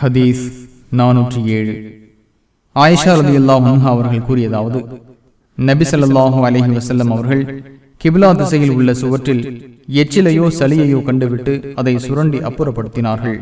ஹதீஸ் நானூற்றி ஏழு ஆயிஷா ரதி அல்லாஹ் அவர்கள் கூறியதாவது நபி ஸல்லல்லாஹு அலைஹி அவர்கள் கிபிலா திசையில் உள்ள சுவற்றில் எச்சிலையோ சளியையோ கண்டுவிட்டு அதை சுரண்டி அப்புறப்படுத்தினார்கள்.